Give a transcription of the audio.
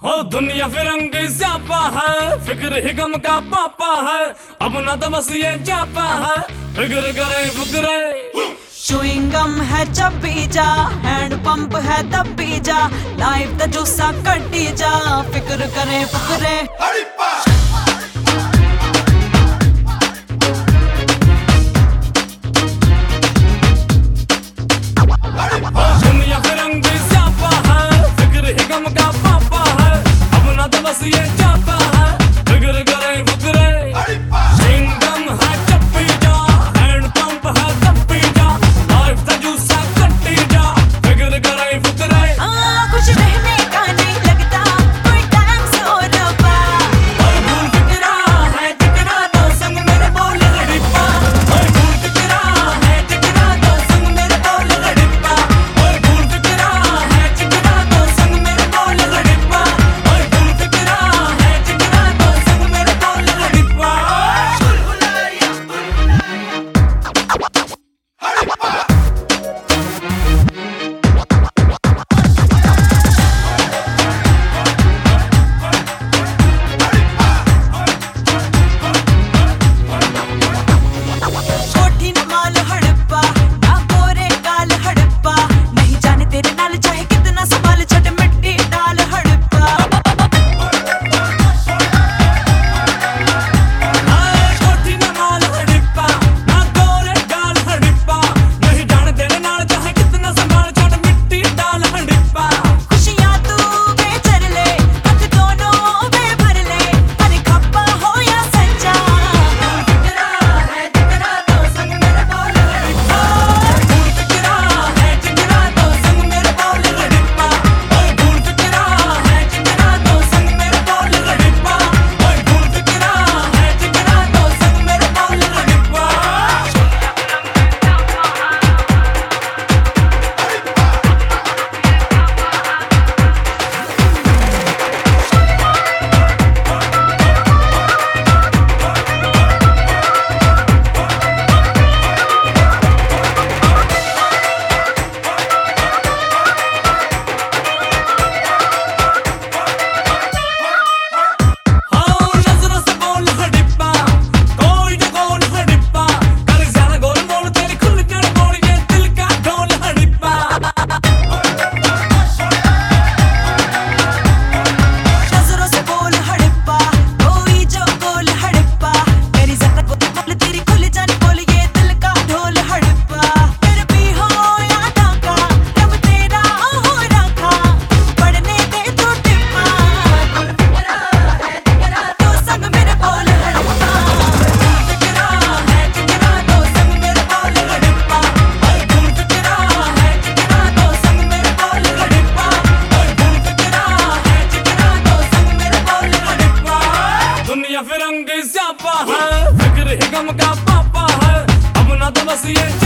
हो दुनिया फिरंग जापा है फ़िक्र ही गम का पापा है अब ना तो बस ये जापा है फ़िक्र करे फुकरे गम है चपीजा हैंडपंप है दबीजा लाइफ का जुस्सा कटी जा फ़िक्र करे फुकरे गम का पापा है। अपना तो बस ये